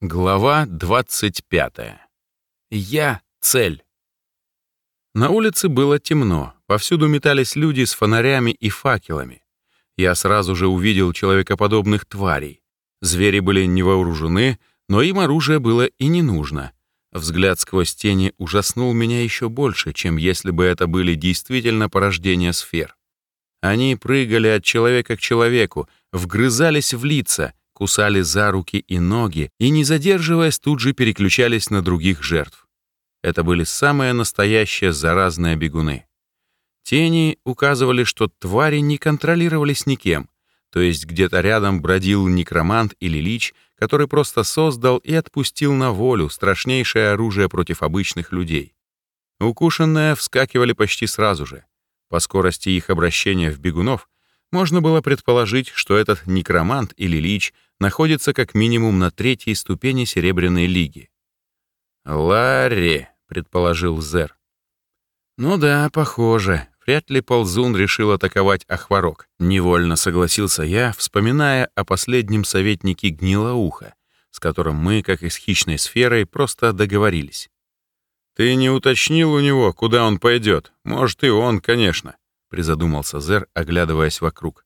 Глава 25. Я — цель. На улице было темно, повсюду метались люди с фонарями и факелами. Я сразу же увидел человекоподобных тварей. Звери были не вооружены, но им оружие было и не нужно. Взгляд сквозь тени ужаснул меня еще больше, чем если бы это были действительно порождения сфер. Они прыгали от человека к человеку, вгрызались в лица — кусали за руки и ноги и, не задерживаясь, тут же переключались на других жертв. Это были самые настоящие заразные бегуны. Тени указывали, что твари не контролировались никем, то есть где-то рядом бродил некромант или лич, который просто создал и отпустил на волю страшнейшее оружие против обычных людей. Укушенные вскакивали почти сразу же. По скорости их обращения в бегунов можно было предположить, что этот некромант или лич находится как минимум на третьей ступени Серебряной лиги. «Ларри», — предположил Зер. «Ну да, похоже. Вряд ли ползун решил атаковать Ахварок. Невольно согласился я, вспоминая о последнем советнике Гнилоуха, с которым мы, как и с хищной сферой, просто договорились. «Ты не уточнил у него, куда он пойдет. Может, и он, конечно», — призадумался Зер, оглядываясь вокруг.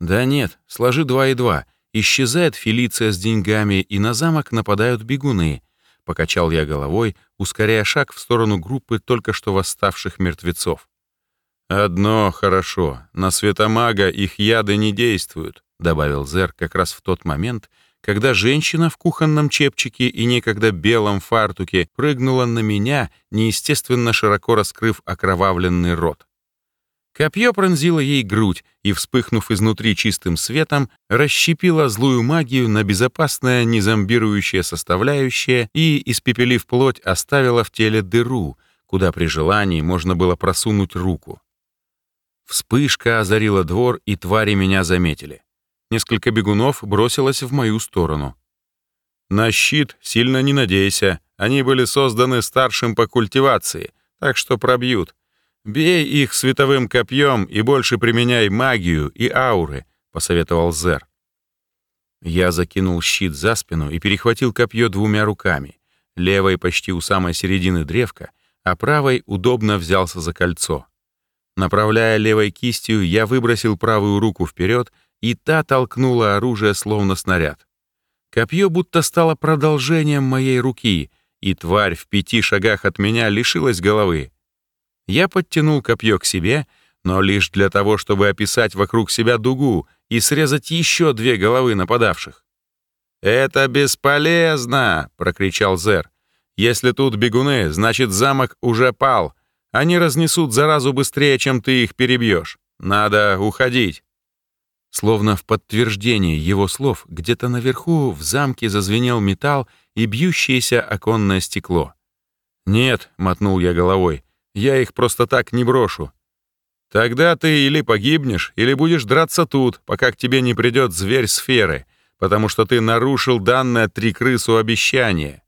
«Да нет, сложи два и два. Исчезает Фелиция с деньгами, и на замок нападают бегуны. Покачал я головой, ускоряя шаг в сторону группы только что восставших мертвецов. «Одно хорошо. На светомага их яды не действуют», — добавил Зер как раз в тот момент, когда женщина в кухонном чепчике и некогда белом фартуке прыгнула на меня, неестественно широко раскрыв окровавленный рот. Копье пронзило ей грудь и, вспыхнув изнутри чистым светом, расщепило злую магию на безопасное незомбирующее составляющее и, испепелив плоть, оставило в теле дыру, куда при желании можно было просунуть руку. Вспышка озарила двор, и твари меня заметили. Несколько бегунов бросилось в мою сторону. «На щит сильно не надейся, они были созданы старшим по культивации, так что пробьют», «Бей их световым копьем и больше применяй магию и ауры», — посоветовал Зер. Я закинул щит за спину и перехватил копье двумя руками, левой почти у самой середины древка, а правой удобно взялся за кольцо. Направляя левой кистью, я выбросил правую руку вперед, и та толкнула оружие словно снаряд. Копье будто стало продолжением моей руки, и тварь в пяти шагах от меня лишилась головы. Я подтянул копье к себе, но лишь для того, чтобы описать вокруг себя дугу и срезать еще две головы нападавших. «Это бесполезно!» — прокричал Зер. «Если тут бегуны, значит, замок уже пал. Они разнесут заразу быстрее, чем ты их перебьешь. Надо уходить». Словно в подтверждение его слов, где-то наверху в замке зазвенел металл и бьющееся оконное стекло. «Нет», — мотнул я головой, я их просто так не брошу. Тогда ты или погибнешь, или будешь драться тут, пока к тебе не придет зверь сферы, потому что ты нарушил данное три крысу обещание.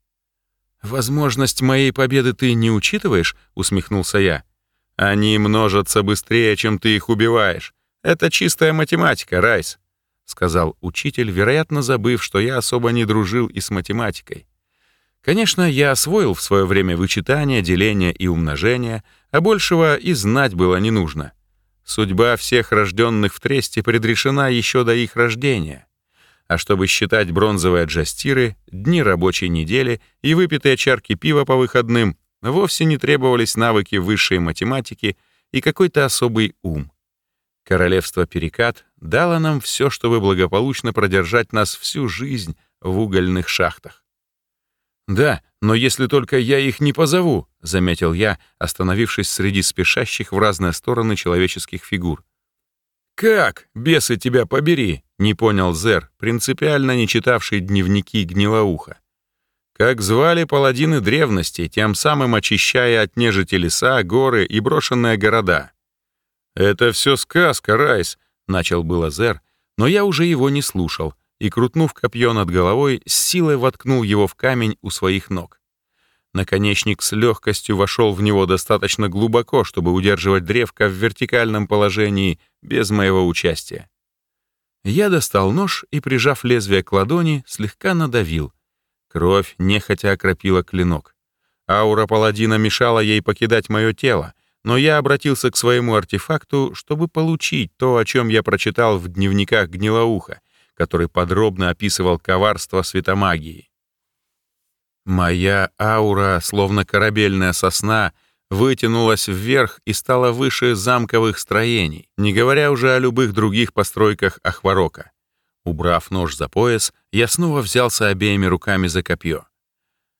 «Возможность моей победы ты не учитываешь?» — усмехнулся я. «Они множатся быстрее, чем ты их убиваешь. Это чистая математика, Райс», — сказал учитель, вероятно, забыв, что я особо не дружил и с математикой. Конечно, я освоил в свое время вычитание, деление и умножение, а большего и знать было не нужно. Судьба всех рожденных в Тресте предрешена еще до их рождения. А чтобы считать бронзовые джастиры, дни рабочей недели и выпитые чарки пива по выходным, вовсе не требовались навыки высшей математики и какой-то особый ум. Королевство Перекат дало нам все, чтобы благополучно продержать нас всю жизнь в угольных шахтах. «Да, но если только я их не позову», — заметил я, остановившись среди спешащих в разные стороны человеческих фигур. «Как? Бесы тебя побери!» — не понял Зер, принципиально не читавший дневники гнилоуха. Как звали паладины древности, тем самым очищая от нежити леса, горы и брошенные города. «Это все сказка, Райс», — начал было Зер, но я уже его не слушал — и, крутнув копье над головой, с силой воткнул его в камень у своих ног. Наконечник с легкостью вошел в него достаточно глубоко, чтобы удерживать древко в вертикальном положении без моего участия. Я достал нож и, прижав лезвие к ладони, слегка надавил. Кровь нехотя окропила клинок. Аура паладина мешала ей покидать мое тело, но я обратился к своему артефакту, чтобы получить то, о чем я прочитал в дневниках Гнилоуха, который подробно описывал коварство светомагии. Моя аура, словно корабельная сосна, вытянулась вверх и стала выше замковых строений, не говоря уже о любых других постройках Ахварока. Убрав нож за пояс, я снова взялся обеими руками за копье.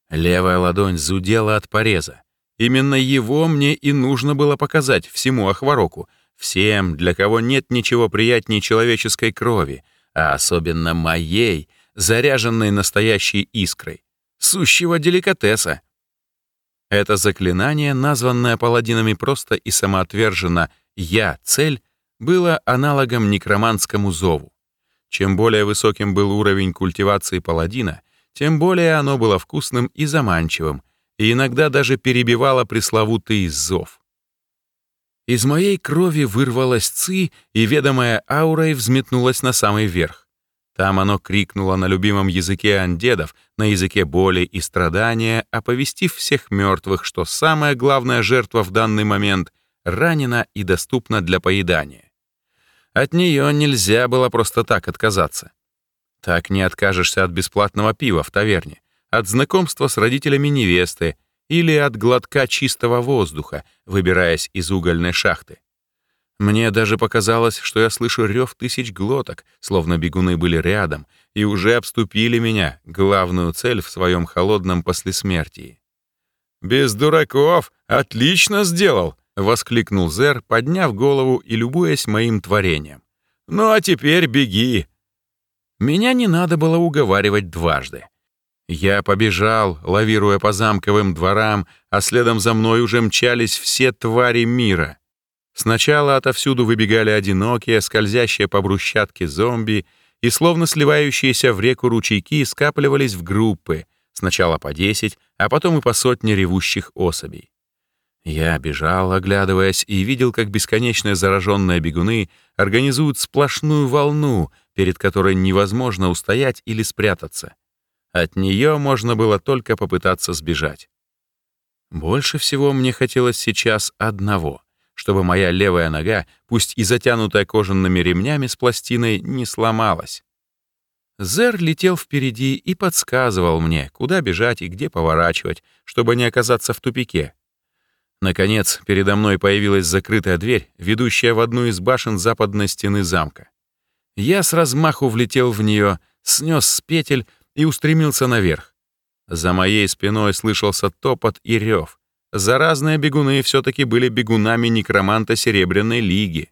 Левая ладонь зудела от пореза. Именно его мне и нужно было показать всему Ахвароку, всем, для кого нет ничего приятнее человеческой крови, а особенно моей, заряженной настоящей искрой, сущего деликатеса. Это заклинание, названное паладинами просто и самоотверженно «Я — цель», было аналогом некроманскому зову. Чем более высоким был уровень культивации паладина, тем более оно было вкусным и заманчивым, и иногда даже перебивало пресловутый зов. Из моей крови вырвалась ци, и ведомая аурой взметнулась на самый верх. Там оно крикнуло на любимом языке андедов, на языке боли и страдания, оповестив всех мертвых, что самая главная жертва в данный момент ранена и доступна для поедания. От нее нельзя было просто так отказаться. Так не откажешься от бесплатного пива в таверне, от знакомства с родителями невесты или от глотка чистого воздуха, выбираясь из угольной шахты. Мне даже показалось, что я слышу рев тысяч глоток, словно бегуны были рядом и уже обступили меня, главную цель в своем холодном послесмертии. «Без дураков! Отлично сделал!» — воскликнул Зер, подняв голову и любуясь моим творением. «Ну а теперь беги!» Меня не надо было уговаривать дважды. Я побежал, лавируя по замковым дворам, а следом за мной уже мчались все твари мира — Сначала отовсюду выбегали одинокие, скользящие по брусчатке зомби, и словно сливающиеся в реку ручейки скапливались в группы, сначала по десять, а потом и по сотне ревущих особей. Я бежал, оглядываясь, и видел, как бесконечные зараженные бегуны организуют сплошную волну, перед которой невозможно устоять или спрятаться. От нее можно было только попытаться сбежать. Больше всего мне хотелось сейчас одного — чтобы моя левая нога, пусть и затянутая кожаными ремнями с пластиной, не сломалась. Зер летел впереди и подсказывал мне, куда бежать и где поворачивать, чтобы не оказаться в тупике. Наконец, передо мной появилась закрытая дверь, ведущая в одну из башен западной стены замка. Я с размаху влетел в нее, снес с петель и устремился наверх. За моей спиной слышался топот и рев. Заразные бегуны все-таки были бегунами некроманта Серебряной Лиги.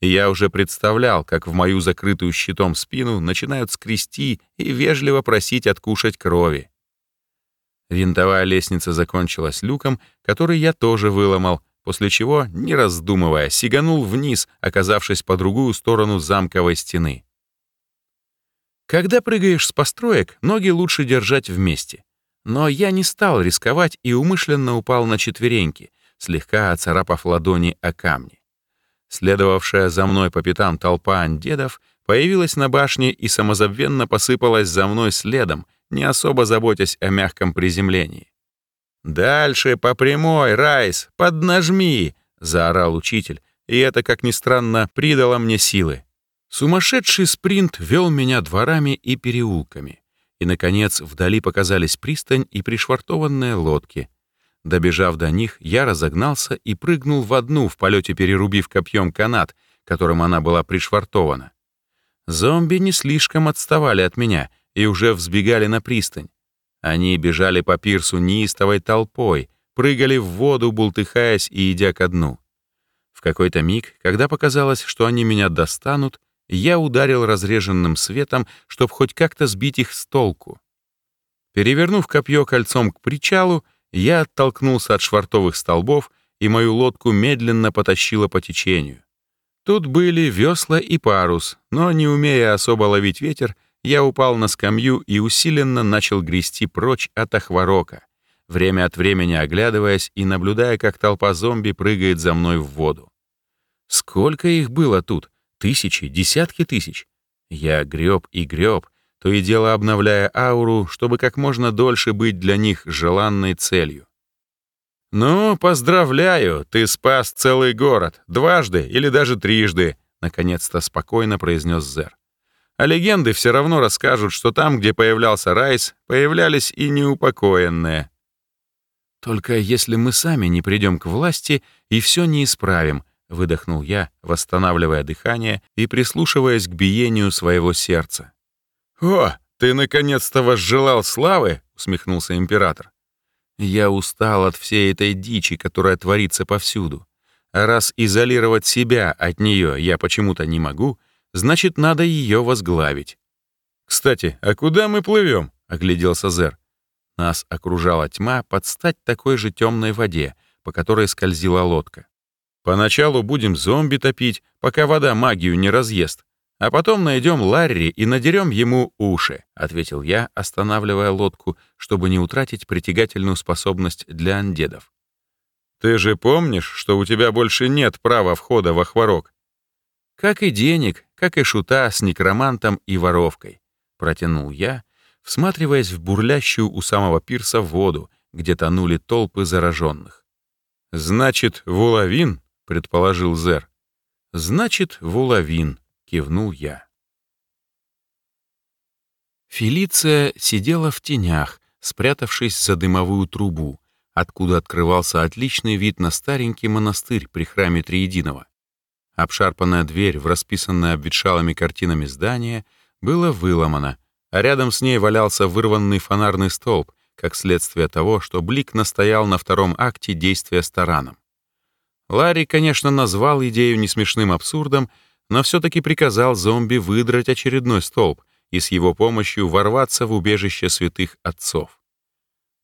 Я уже представлял, как в мою закрытую щитом спину начинают скрести и вежливо просить откушать крови. Винтовая лестница закончилась люком, который я тоже выломал, после чего, не раздумывая, сиганул вниз, оказавшись по другую сторону замковой стены. Когда прыгаешь с построек, ноги лучше держать вместе. Но я не стал рисковать и умышленно упал на четвереньки, слегка оцарапав ладони о камни. Следовавшая за мной по пятам толпа андедов появилась на башне и самозабвенно посыпалась за мной следом, не особо заботясь о мягком приземлении. «Дальше по прямой, Райс, поднажми!» — заорал учитель, и это, как ни странно, придало мне силы. Сумасшедший спринт вел меня дворами и переулками и, наконец, вдали показались пристань и пришвартованные лодки. Добежав до них, я разогнался и прыгнул в одну, в полете перерубив копьем канат, которым она была пришвартована. Зомби не слишком отставали от меня и уже взбегали на пристань. Они бежали по пирсу неистовой толпой, прыгали в воду, бултыхаясь и идя ко дну. В какой-то миг, когда показалось, что они меня достанут, я ударил разреженным светом, чтобы хоть как-то сбить их с толку. Перевернув копье кольцом к причалу, я оттолкнулся от швартовых столбов, и мою лодку медленно потащило по течению. Тут были весла и парус, но, не умея особо ловить ветер, я упал на скамью и усиленно начал грести прочь от Ахварока, время от времени оглядываясь и наблюдая, как толпа зомби прыгает за мной в воду. Сколько их было тут? Тысячи, десятки тысяч. Я греб и греб, то и дело обновляя ауру, чтобы как можно дольше быть для них желанной целью. «Ну, поздравляю, ты спас целый город, дважды или даже трижды», наконец-то спокойно произнес Зер. А легенды все равно расскажут, что там, где появлялся Райс, появлялись и неупокоенные. «Только если мы сами не придем к власти и все не исправим», — выдохнул я, восстанавливая дыхание и прислушиваясь к биению своего сердца. «О, ты наконец-то возжелал славы?» — усмехнулся император. Я устал от всей этой дичи, которая творится повсюду. А раз изолировать себя от нее я почему-то не могу, значит, надо ее возглавить. «Кстати, а куда мы плывем?» — огляделся Зер. Нас окружала тьма под стать такой же темной воде, по которой скользила лодка. Поначалу будем зомби топить, пока вода магию не разъест, а потом найдем Ларри и надерем ему уши», — ответил я, останавливая лодку, чтобы не утратить притягательную способность для андедов. «Ты же помнишь, что у тебя больше нет права входа во хворок?» «Как и денег, как и шута с некромантом и воровкой», — протянул я, всматриваясь в бурлящую у самого пирса воду, где тонули толпы зараженных. «Значит, Вулавин?» — предположил Зер. «Значит, Вулавин», кивнул я. Фелиция сидела в тенях, спрятавшись за дымовую трубу, откуда открывался отличный вид на старенький монастырь при храме Триединого. Обшарпанная дверь в расписанное обветшалыми картинами здание было выломано, а рядом с ней валялся вырванный фонарный столб, как следствие того, что Блик настоял на втором акте действия с тараном. Ларри, конечно, назвал идею несмешным абсурдом, но все-таки приказал зомби выдрать очередной столб и с его помощью ворваться в убежище святых отцов.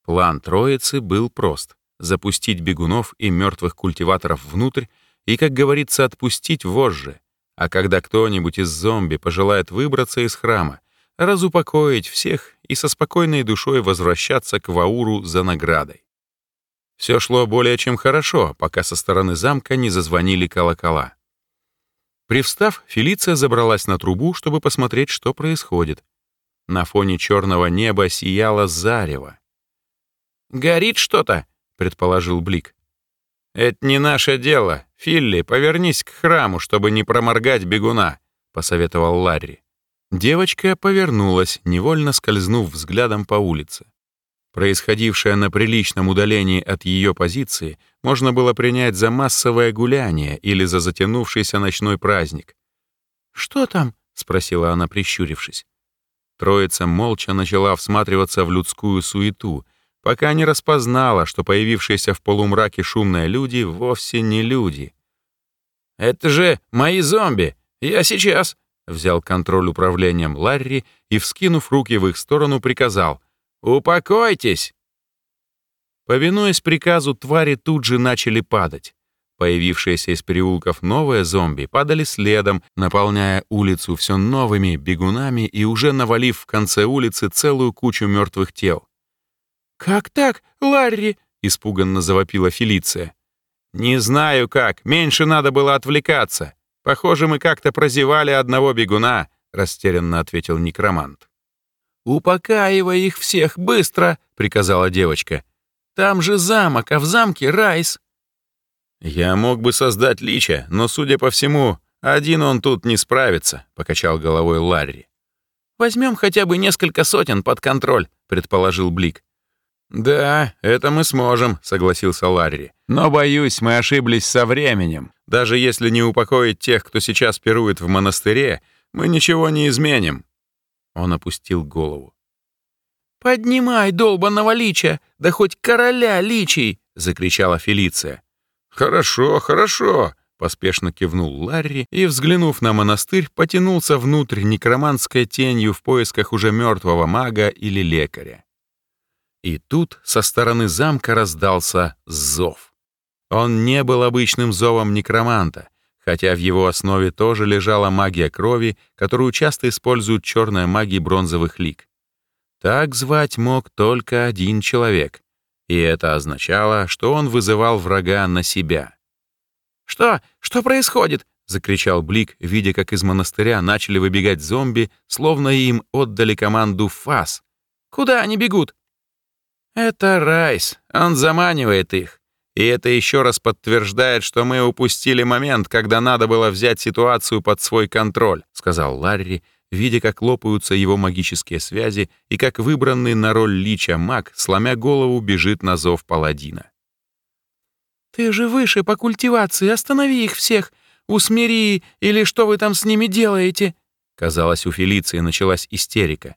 План троицы был прост — запустить бегунов и мертвых культиваторов внутрь и, как говорится, отпустить вожжи, а когда кто-нибудь из зомби пожелает выбраться из храма, разупокоить всех и со спокойной душой возвращаться к Вауру за наградой. Все шло более чем хорошо, пока со стороны замка не зазвонили колокола. Привстав, Фелиция забралась на трубу, чтобы посмотреть, что происходит. На фоне черного неба сияло зарево. «Горит что-то», — предположил Блик. «Это не наше дело. Филли, повернись к храму, чтобы не проморгать бегуна», — посоветовал Ларри. Девочка повернулась, невольно скользнув взглядом по улице. Происходившее на приличном удалении от ее позиции можно было принять за массовое гуляние или за затянувшийся ночной праздник. «Что там?» — спросила она, прищурившись. Троица молча начала всматриваться в людскую суету, пока не распознала, что появившиеся в полумраке шумные люди вовсе не люди. «Это же мои зомби! Я сейчас!» — взял контроль управлением Ларри и, вскинув руки в их сторону, приказал — «Упокойтесь!» Повинуясь приказу, твари тут же начали падать. Появившиеся из переулков новые зомби падали следом, наполняя улицу все новыми бегунами и уже навалив в конце улицы целую кучу мертвых тел. «Как так, Ларри?» — испуганно завопила Фелиция. «Не знаю как, меньше надо было отвлекаться. Похоже, мы как-то прозевали одного бегуна», — растерянно ответил некромант. «Упокаивай их всех быстро!» — приказала девочка. «Там же замок, а в замке Райс!» «Я мог бы создать лича, но, судя по всему, один он тут не справится», — покачал головой Ларри. «Возьмем хотя бы несколько сотен под контроль», — предположил Блик. «Да, это мы сможем», — согласился Ларри. «Но, боюсь, мы ошиблись со временем. Даже если не упокоить тех, кто сейчас пирует в монастыре, мы ничего не изменим. Он опустил голову. «Поднимай долбанного лича, да хоть короля личий!» — закричала Фелиция. «Хорошо, хорошо!» — поспешно кивнул Ларри и, взглянув на монастырь, потянулся внутрь некроманской тенью в поисках уже мертвого мага или лекаря. И тут со стороны замка раздался зов. Он не был обычным зовом некроманта — хотя в его основе тоже лежала магия крови, которую часто используют черные маги бронзовых лик. Так звать мог только один человек, и это означало, что он вызывал врага на себя. «Что? Что происходит?» — закричал Блик, видя, как из монастыря начали выбегать зомби, словно им отдали команду «Фас». «Куда они бегут?» «Это Райс. Он заманивает их. И это еще раз подтверждает, что мы упустили момент, когда надо было взять ситуацию под свой контроль», сказал Ларри, видя, как лопаются его магические связи и как выбранный на роль лича маг, сломя голову, бежит на зов паладина. «Ты же выше по культивации, останови их всех! Усмири, или что вы там с ними делаете?» Казалось, у Фелиции началась истерика.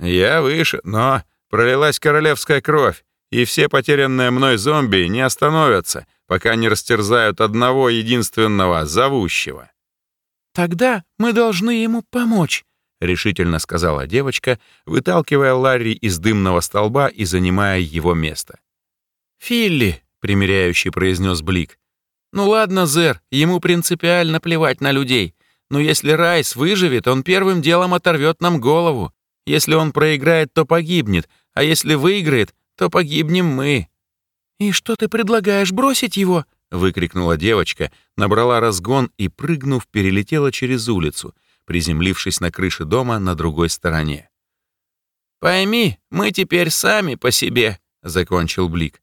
«Я выше, но пролилась королевская кровь, и все потерянные мной зомби не остановятся, пока не растерзают одного единственного зовущего». «Тогда мы должны ему помочь», — решительно сказала девочка, выталкивая Ларри из дымного столба и занимая его место. «Филли», — примиряющий произнес Блик, «ну ладно, Зер, ему принципиально плевать на людей, но если Райс выживет, он первым делом оторвет нам голову. Если он проиграет, то погибнет, а если выиграет, то погибнем мы». «И что ты предлагаешь, бросить его?» выкрикнула девочка, набрала разгон и, прыгнув, перелетела через улицу, приземлившись на крыше дома на другой стороне. «Пойми, мы теперь сами по себе», — закончил Блик.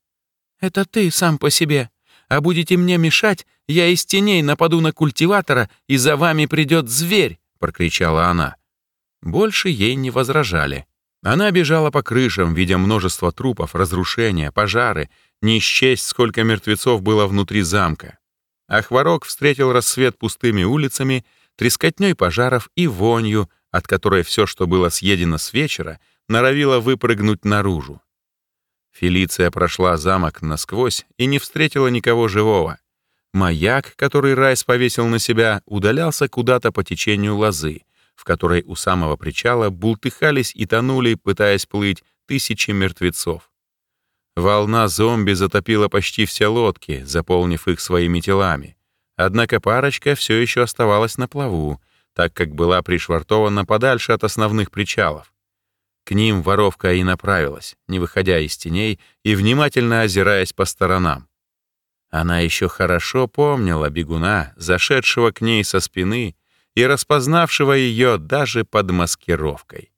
«Это ты сам по себе. А будете мне мешать, я из теней нападу на культиватора, и за вами придет зверь», — прокричала она. Больше ей не возражали. Она бежала по крышам, видя множество трупов, разрушения, пожары, не счесть, сколько мертвецов было внутри замка. А встретил рассвет пустыми улицами, трескотней пожаров и вонью, от которой все, что было съедено с вечера, норовило выпрыгнуть наружу. Фелиция прошла замок насквозь и не встретила никого живого. Маяк, который Райс повесил на себя, удалялся куда-то по течению лозы, в которой у самого причала бултыхались и тонули, пытаясь плыть, тысячи мертвецов. Волна зомби затопила почти все лодки, заполнив их своими телами. Однако парочка все еще оставалась на плаву, так как была пришвартована подальше от основных причалов. К ним воровка и направилась, не выходя из теней и внимательно озираясь по сторонам. Она еще хорошо помнила бегуна, зашедшего к ней со спины и распознавшего ее даже под маскировкой.